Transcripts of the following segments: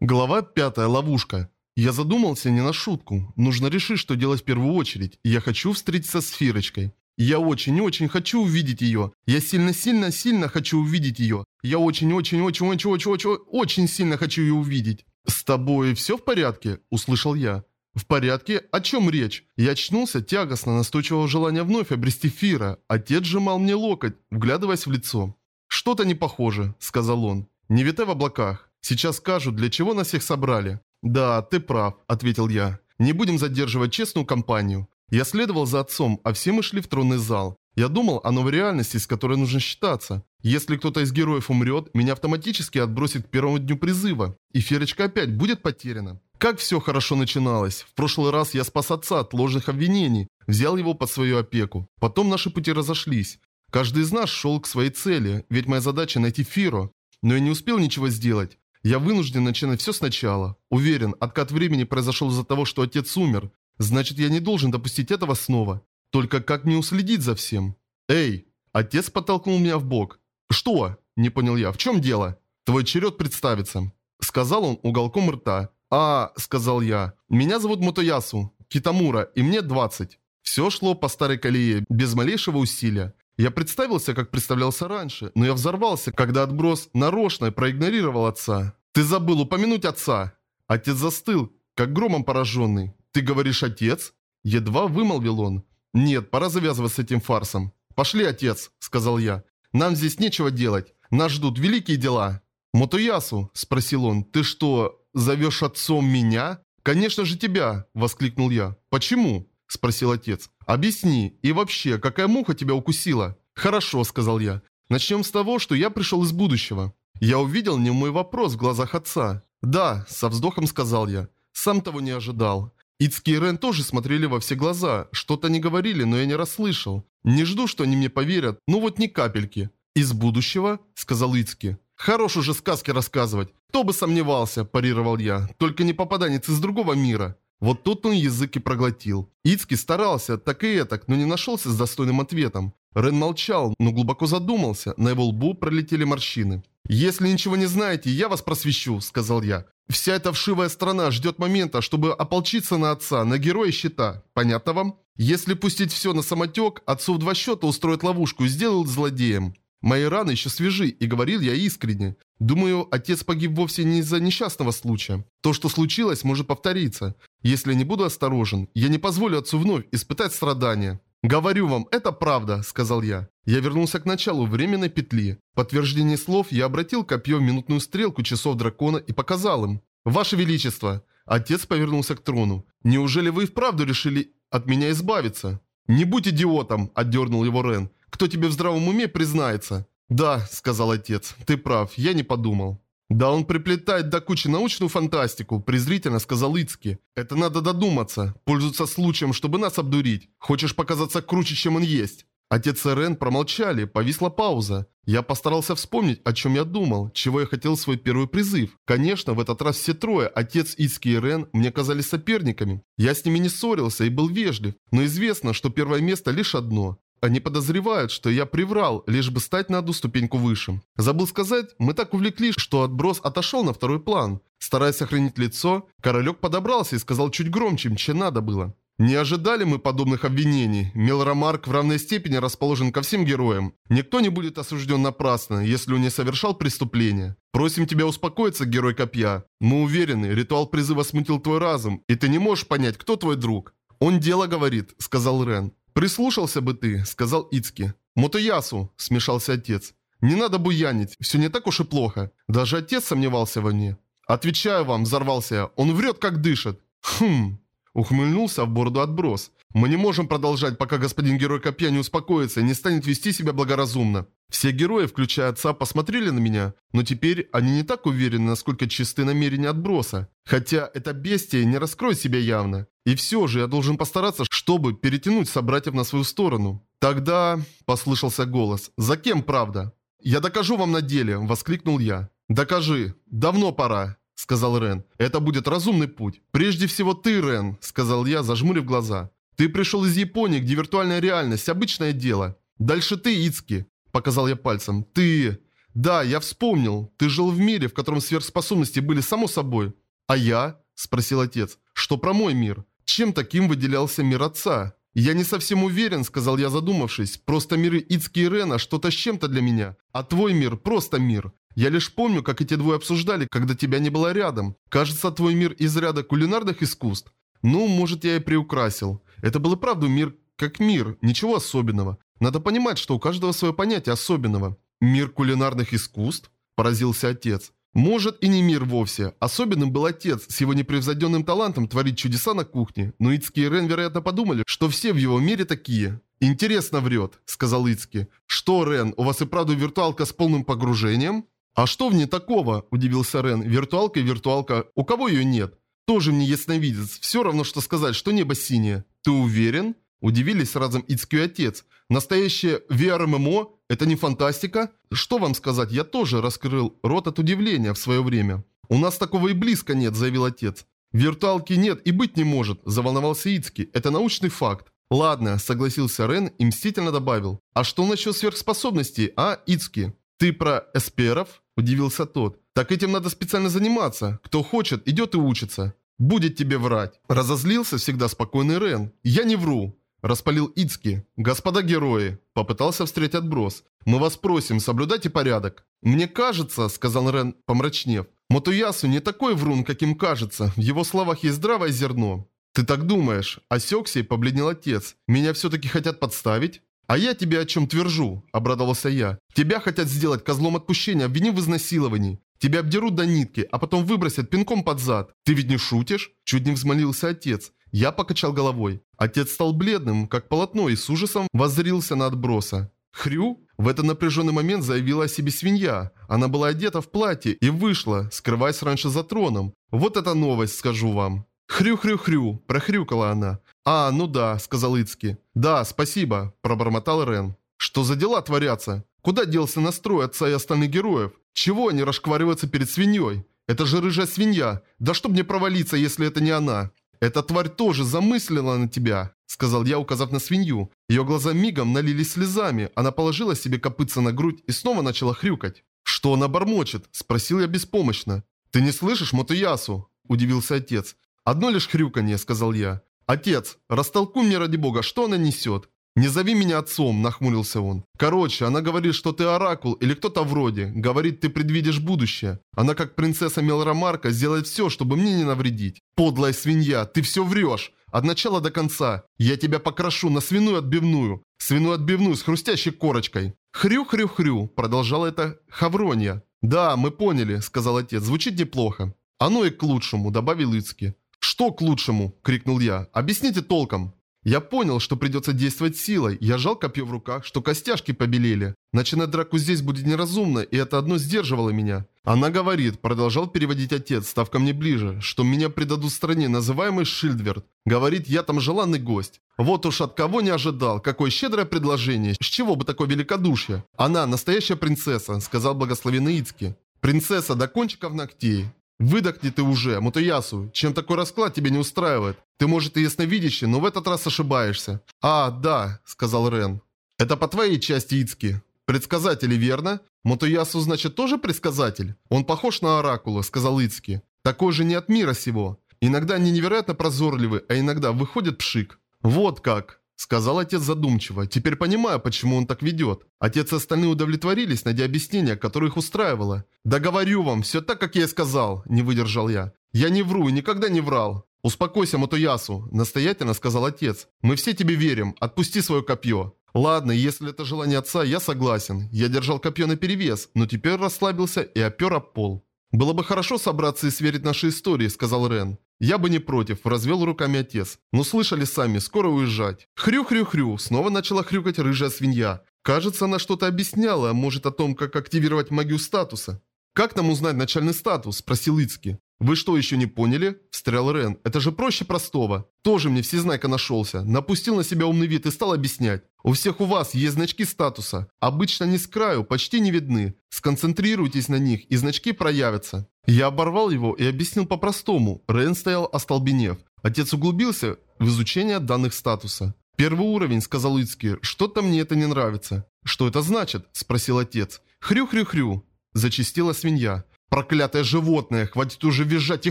Глава 5. Ловушка. Я задумался не на шутку. Нужно решить, что делать в первую очередь. Я хочу встретиться с Фирочкой. Я очень-очень хочу увидеть ее. Я сильно-сильно-сильно хочу увидеть ее. Я очень-очень-очень-очень-очень сильно хочу ее увидеть. «С тобой все в порядке?» – услышал я. «В порядке? О чем речь?» Я очнулся тягостно настойчивого желания вновь обрести Фира. Отец сжимал мне локоть, вглядываясь в лицо. «Что-то не похоже», – сказал он. «Не витай в облаках. Сейчас скажут, для чего нас всех собрали. Да, ты прав, ответил я. Не будем задерживать честную компанию. Я следовал за отцом, а все мы шли в тронный зал. Я думал о новой реальности, с которой нужно считаться. Если кто-то из героев умрет, меня автоматически отбросит к первому дню призыва. И Ферочка опять будет потеряна. Как все хорошо начиналось. В прошлый раз я спас отца от ложных обвинений, взял его под свою опеку. Потом наши пути разошлись. Каждый из нас шел к своей цели, ведь моя задача найти Фиро. Но я не успел ничего сделать. Я вынужден начинать все сначала. Уверен, откат времени произошел из-за того, что отец умер. Значит, я не должен допустить этого снова. Только как мне уследить за всем? Эй! Отец подтолкнул меня в бок. Что? Не понял я. В чем дело? Твой черед представиться. Сказал он уголком рта. А, сказал я. Меня зовут Мотоясу. Китамура, и мне 20. Все шло по старой колее, без малейшего усилия. Я представился, как представлялся раньше, но я взорвался, когда отброс нарочно проигнорировал отца. «Ты забыл упомянуть отца!» Отец застыл, как громом пораженный. «Ты говоришь, отец?» Едва вымолвил он. «Нет, пора завязывать с этим фарсом». «Пошли, отец», — сказал я. «Нам здесь нечего делать. Нас ждут великие дела». «Мотуясу», — спросил он, — «ты что, зовешь отцом меня?» «Конечно же тебя», — воскликнул я. «Почему?» – спросил отец. «Объясни. И вообще, какая муха тебя укусила?» «Хорошо», – сказал я. «Начнем с того, что я пришел из будущего». Я увидел не мой вопрос в глазах отца. «Да», – со вздохом сказал я. Сам того не ожидал. Ицки и Рен тоже смотрели во все глаза. Что-то не говорили, но я не расслышал. Не жду, что они мне поверят. Ну вот ни капельки. «Из будущего?» – сказал Ицки. «Хорош уже сказки рассказывать. Кто бы сомневался», – парировал я. «Только не попаданец из другого мира». Вот тут он язык и проглотил. Ицки старался, так и этак, но не нашелся с достойным ответом. Рен молчал, но глубоко задумался, на его лбу пролетели морщины. «Если ничего не знаете, я вас просвещу», — сказал я. «Вся эта вшивая страна ждет момента, чтобы ополчиться на отца, на героя щита. Понятно вам? Если пустить все на самотек, отцу в два счета устроят ловушку и сделают злодеем. Мои раны еще свежи, и говорил я искренне. Думаю, отец погиб вовсе не из-за несчастного случая. То, что случилось, может повториться. Если не буду осторожен, я не позволю отцу вновь испытать страдания. «Говорю вам, это правда», — сказал я. Я вернулся к началу временной петли. В подтверждение слов я обратил копье в минутную стрелку часов дракона и показал им. «Ваше Величество!» Отец повернулся к трону. «Неужели вы и вправду решили от меня избавиться?» «Не будь идиотом!» – отдернул его Рен. Кто тебе в здравом уме признается?» «Да», — сказал отец, — «ты прав, я не подумал». «Да он приплетает до кучи научную фантастику», – презрительно сказал Ицки. «Это надо додуматься. Пользуется случаем, чтобы нас обдурить. Хочешь показаться круче, чем он есть?» Отец и Рен промолчали, повисла пауза. Я постарался вспомнить, о чем я думал, чего я хотел свой первый призыв. Конечно, в этот раз все трое, отец Ицки и Рен, мне казались соперниками. Я с ними не ссорился и был вежлив, но известно, что первое место лишь одно. Они подозревают, что я приврал, лишь бы стать на одну ступеньку выше. Забыл сказать, мы так увлеклись, что отброс отошел на второй план. Стараясь сохранить лицо, королек подобрался и сказал чуть громче, чем надо было. Не ожидали мы подобных обвинений. Мелромарк в равной степени расположен ко всем героям. Никто не будет осужден напрасно, если он не совершал преступления. Просим тебя успокоиться, герой копья. Мы уверены, ритуал призыва смутил твой разум, и ты не можешь понять, кто твой друг. Он дело говорит, сказал Рен. «Прислушался бы ты», — сказал Ицки. «Мотоясу», — смешался отец. «Не надо буянить, все не так уж и плохо. Даже отец сомневался во мне». «Отвечаю вам», — взорвался я, — «он врет, как дышит». «Хм...» — ухмыльнулся в бороду отброс. «Мы не можем продолжать, пока господин герой копья не успокоится и не станет вести себя благоразумно. Все герои, включая отца, посмотрели на меня, но теперь они не так уверены, насколько чисты намерения отброса. Хотя это бестия не раскроет себя явно. И все же я должен постараться, чтобы перетянуть собратьев на свою сторону. Тогда... Послышался голос. За кем правда? Я докажу вам на деле, воскликнул я. Докажи. Давно пора. Сказал Рен. Это будет разумный путь. Прежде всего ты, Рен, сказал я, зажмурив глаза. Ты пришел из Японии, где виртуальная реальность – обычное дело. Дальше ты, Ицки. Показал я пальцем. Ты... Да, я вспомнил. Ты жил в мире, в котором сверхспособности были само собой. А я? Спросил отец. Что про мой мир? Чем таким выделялся мир отца? «Я не совсем уверен», — сказал я задумавшись. «Просто миры Ицки и Рена что-то с чем-то для меня. А твой мир — просто мир. Я лишь помню, как эти двое обсуждали, когда тебя не было рядом. Кажется, твой мир из ряда кулинарных искусств. Ну, может, я и приукрасил. Это был и правда мир как мир, ничего особенного. Надо понимать, что у каждого свое понятие особенного. Мир кулинарных искусств? Поразился отец. Может и не мир вовсе. Особенным был отец с его непревзойденным талантом творить чудеса на кухне. Но Ицки и Рен, вероятно, подумали, что все в его мире такие. «Интересно врет», — сказал Ицки. «Что, Рен, у вас и правда виртуалка с полным погружением?» «А что в ней такого?» – удивился Рен. «Виртуалка и виртуалка. У кого ее нет?» «Тоже мне ясновидец. Все равно, что сказать, что небо синее». «Ты уверен?» Удивились разом Ицки и отец. «Настоящее VR-MMO – это не фантастика?» «Что вам сказать, я тоже раскрыл рот от удивления в свое время». «У нас такого и близко нет», – заявил отец. «Виртуалки нет и быть не может», – заволновался Ицки. «Это научный факт». «Ладно», – согласился Рен и мстительно добавил. «А что насчет сверхспособностей, а, Ицки?» «Ты про эсперов?» – удивился тот. «Так этим надо специально заниматься. Кто хочет, идет и учится. Будет тебе врать». Разозлился всегда спокойный Рен. «Я не вру». Распалил Ицки. «Господа герои!» Попытался встретить отброс. «Мы вас просим, соблюдайте порядок». «Мне кажется», — сказал Рен, помрачнев, «Мотуясу не такой врун, каким кажется. В его словах есть здравое зерно». «Ты так думаешь?» Осекся и побледнел отец. «Меня все-таки хотят подставить?» «А я тебе о чем твержу», – обрадовался я. «Тебя хотят сделать козлом отпущения, обвинив в изнасиловании. Тебя обдерут до нитки, а потом выбросят пинком под зад. Ты ведь не шутишь?» Чуть не взмолился отец. Я покачал головой. Отец стал бледным, как полотно, и с ужасом воззрился на отброса. «Хрю?» В этот напряженный момент заявила о себе свинья. Она была одета в платье и вышла, скрываясь раньше за троном. Вот это новость, скажу вам. «Хрю-хрю-хрю», – прохрюкала она. «А, ну да», – сказал Ицки. «Да, спасибо», – пробормотал Рен. «Что за дела творятся? Куда делся настрой отца и остальных героев? Чего они расшквариваются перед свиньей? Это же рыжая свинья. Да чтоб мне провалиться, если это не она. Эта тварь тоже замыслила на тебя», – сказал я, указав на свинью. Ее глаза мигом налились слезами. Она положила себе копытца на грудь и снова начала хрюкать. «Что она бормочет?» – спросил я беспомощно. «Ты не слышишь Мотуясу?» – удивился отец. «Одно лишь хрюканье», — сказал я. «Отец, растолкуй мне ради бога, что она несет?» «Не зови меня отцом», – нахмурился он. «Короче, она говорит, что ты оракул или кто-то вроде. Говорит, ты предвидишь будущее. Она, как принцесса Мелромарка, сделает все, чтобы мне не навредить. Подлая свинья, ты все врешь. От начала до конца. Я тебя покрошу на свиную отбивную. Свиную отбивную с хрустящей корочкой». «Хрю-хрю-хрю», – продолжала это Хавронья. «Да, мы поняли», – сказал отец. «Звучит неплохо». «Оно и к лучшему», – добавил Ицки. «Что к лучшему?» – крикнул я. «Объясните толком». Я понял, что придется действовать силой. Я жал копье в руках, что костяшки побелели. Начинать драку здесь будет неразумно, и это одно сдерживало меня. Она говорит, продолжал переводить отец, став ко мне ближе, что меня предадут стране, называемой Шильдверд. Говорит, я там желанный гость. Вот уж от кого не ожидал, какое щедрое предложение, с чего бы такое великодушие. Она настоящая принцесса, сказал благословенный Ицки. Принцесса до кончиков ногтей. Выдохни ты уже, Мутаясу. Чем такой расклад тебя не устраивает? Ты, может, и ясновидящий, но в этот раз ошибаешься. А, да, сказал Рен. Это по твоей части, Ицки. Предсказатели, верно? Мотоясу, значит, тоже предсказатель? Он похож на Оракула, сказал Ицки. Такой же не от мира сего. Иногда они невероятно прозорливы, а иногда выходит пшик. Вот как. Сказал отец задумчиво. Теперь понимаю, почему он так ведет. Отец и остальные удовлетворились, найдя объяснение, которое их устраивало. «Да говорю вам, все так, как я и сказал», – не выдержал я. «Я не вру и никогда не врал». «Успокойся, Мотоясу», – настоятельно сказал отец. «Мы все тебе верим. Отпусти свое копье». «Ладно, если это желание отца, я согласен. Я держал копье наперевес, но теперь расслабился и опер об пол». «Было бы хорошо собраться и сверить наши истории», – сказал Рен. «Я бы не против», – развел руками отец. «Ну слышали сами, скоро уезжать». Хрю-хрю-хрю, снова начала хрюкать рыжая свинья. Кажется, она что-то объясняла, может о том, как активировать магию статуса. «Как нам узнать начальный статус?» – спросил Ицки. «Вы что, еще не поняли?» – встрял Рен. «Это же проще простого. Тоже мне всезнайка нашелся. Напустил на себя умный вид и стал объяснять. У всех у вас есть значки статуса. Обычно они с краю, почти не видны. Сконцентрируйтесь на них, и значки проявятся». Я оборвал его и объяснил по-простому. Рен стоял остолбенев. Отец углубился в изучение данных статуса. «Первый уровень», – сказал Ицки. «Что-то мне это не нравится». «Что это значит?» – спросил отец. «Хрю-хрю-хрю». Зачистила свинья. «Проклятое животное! Хватит уже визжать и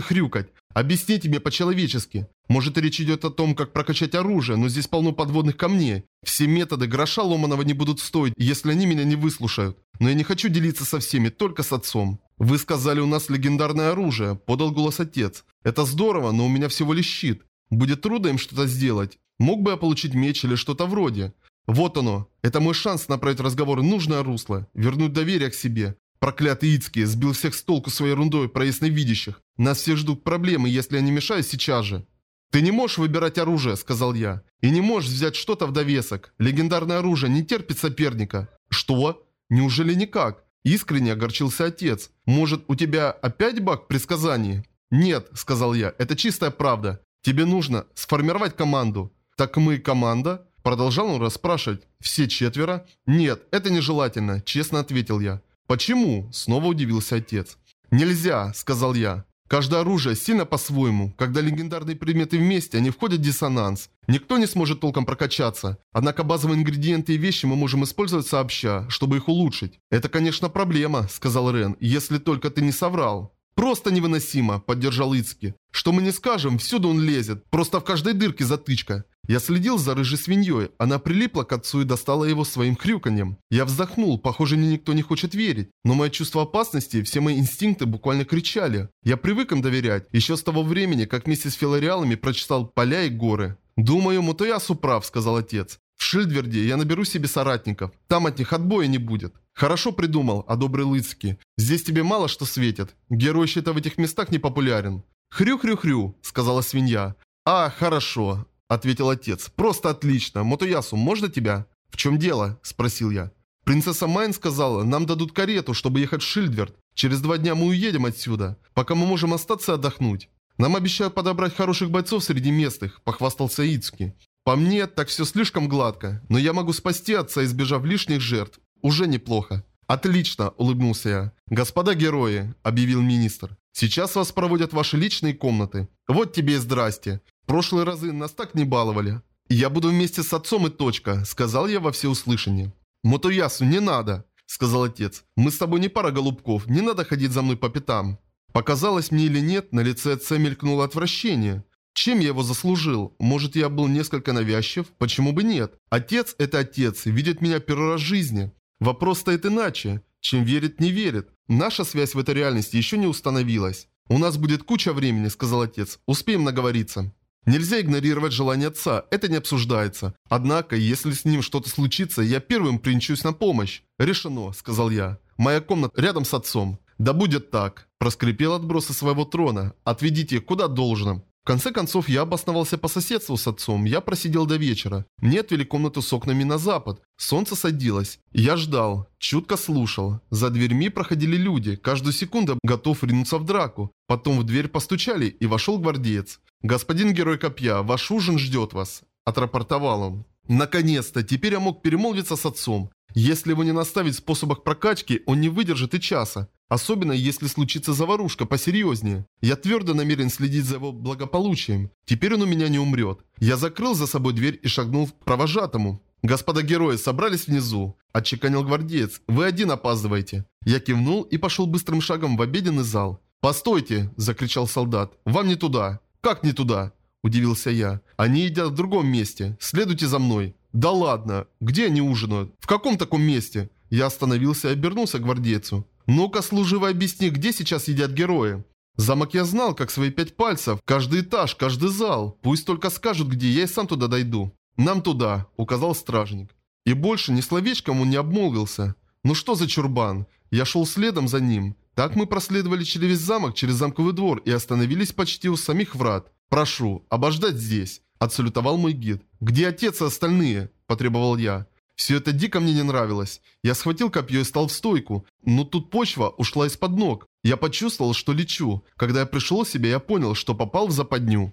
хрюкать! Объясните мне по-человечески. Может речь идет о том, как прокачать оружие, но здесь полно подводных камней. Все методы гроша ломаного не будут стоить, если они меня не выслушают. Но я не хочу делиться со всеми, только с отцом. Вы сказали, у нас легендарное оружие, подал голос отец. Это здорово, но у меня всего лишь щит. Будет трудно им что-то сделать. Мог бы я получить меч или что-то вроде. Вот оно. Это мой шанс направить разговор в нужное русло, вернуть доверие к себе. Проклятый Ицки сбил всех с толку своей ерундой про ясновидящих. Нас всех ждут проблемы, если я не мешаю сейчас же. «Ты не можешь выбирать оружие», — сказал я. «И не можешь взять что-то в довесок. Легендарное оружие не терпит соперника». «Что? Неужели никак?» Искренне огорчился отец. «Может, у тебя опять баг в предсказании?» «Нет», — сказал я, — «это чистая правда. Тебе нужно сформировать команду». «Так мы команда?» Продолжал он расспрашивать. «Все четверо?» «Нет, это нежелательно», — честно ответил я. «Почему?» – снова удивился отец. «Нельзя», – сказал я. «Каждое оружие сильно по-своему. Когда легендарные предметы вместе, они входят в диссонанс. Никто не сможет толком прокачаться. Однако базовые ингредиенты и вещи мы можем использовать сообща, чтобы их улучшить». «Это, конечно, проблема», – сказал Рен, – «если только ты не соврал». «Просто невыносимо», – поддержал Ицки. «Что мы не скажем, всюду он лезет. Просто в каждой дырке затычка. Я следил за рыжей свиньей. Она прилипла к отцу и достала его своим хрюканьем. Я вздохнул, похоже, мне никто не хочет верить. Но мое чувство опасности, все мои инстинкты буквально кричали. Я привык им доверять, еще с того времени, как вместе с филариалами прочитал поля и горы. «Думаю, Мутоясу прав», — сказал отец. «В Шильдверде я наберу себе соратников. Там от них отбоя не будет». «Хорошо придумал», — одобрил Ицки. «Здесь тебе мало что светит. Герой щита в этих местах не популярен». «Хрю-хрю-хрю», — сказала свинья. «А, хорошо. Ответил отец. Просто отлично. Мотоясу, можно тебя? В чем дело? Спросил я. Принцесса Майн сказала, нам дадут карету, чтобы ехать в Шильдверд. Через два дня мы уедем отсюда. Пока мы можем остаться отдохнуть. Нам обещают подобрать хороших бойцов среди местных, похвастался Ицки. По мне, так все слишком гладко. Но я могу спасти отца, избежав лишних жертв. Уже неплохо. «Отлично!» – улыбнулся я. «Господа герои!» – объявил министр. «Сейчас вас проводят ваши личные комнаты. Вот тебе и здрасте прошлые разы нас так не баловали. Я буду вместе с отцом и точка, сказал я во всеуслышание. Мотоясу, не надо, сказал отец. Мы с тобой не пара голубков, не надо ходить за мной по пятам. Показалось мне или нет, на лице отца мелькнуло отвращение. Чем я его заслужил? Может, я был несколько навязчив? Почему бы нет? Отец – это отец, видит меня первый раз в жизни. Вопрос стоит иначе. Чем верит, не верит. Наша связь в этой реальности еще не установилась. «У нас будет куча времени», – сказал отец. «Успеем наговориться». Нельзя игнорировать желание отца, это не обсуждается. Однако, если с ним что-то случится, я первым принчусь на помощь. Решено, сказал я. Моя комната рядом с отцом. Да будет так. Проскрипел отбросы своего трона. Отведите куда должно. В конце концов, я обосновался по соседству с отцом. Я просидел до вечера. Мне отвели комнату с окнами на запад. Солнце садилось. Я ждал. Чутко слушал. За дверьми проходили люди. Каждую секунду готов ринуться в драку. Потом в дверь постучали, и вошел гвардеец. «Господин Герой Копья, ваш ужин ждет вас», – отрапортовал он. Наконец-то, теперь я мог перемолвиться с отцом. Если его не наставить в способах прокачки, он не выдержит и часа. Особенно, если случится заварушка посерьезнее. Я твердо намерен следить за его благополучием. Теперь он у меня не умрет. Я закрыл за собой дверь и шагнул к провожатому. «Господа герои собрались внизу», – отчеканил гвардеец. «Вы один опаздываете». Я кивнул и пошел быстрым шагом в обеденный зал. «Постойте!» – закричал солдат. «Вам не туда!» «Как не туда?» – удивился я. «Они едят в другом месте. Следуйте за мной». «Да ладно! Где они ужинают? В каком таком месте?» Я остановился и обернулся к гвардейцу. «Ну-ка, служивый, объясни, где сейчас едят герои?» Замок я знал, как свои пять пальцев. Каждый этаж, каждый зал. Пусть только скажут, где, я и сам туда дойду. «Нам туда», – указал стражник. И больше ни словечком он не обмолвился. «Ну что за чурбан?» Я шел следом за ним. Так мы проследовали через весь замок, через замковый двор и остановились почти у самих врат. «Прошу, обождать здесь», – отсалютовал мой гид. «Где отец и остальные?» – потребовал я. Все это дико мне не нравилось. Я схватил копье и стал в стойку, но тут почва ушла из-под ног. Я почувствовал, что лечу. Когда я пришел в себя, я понял, что попал в западню.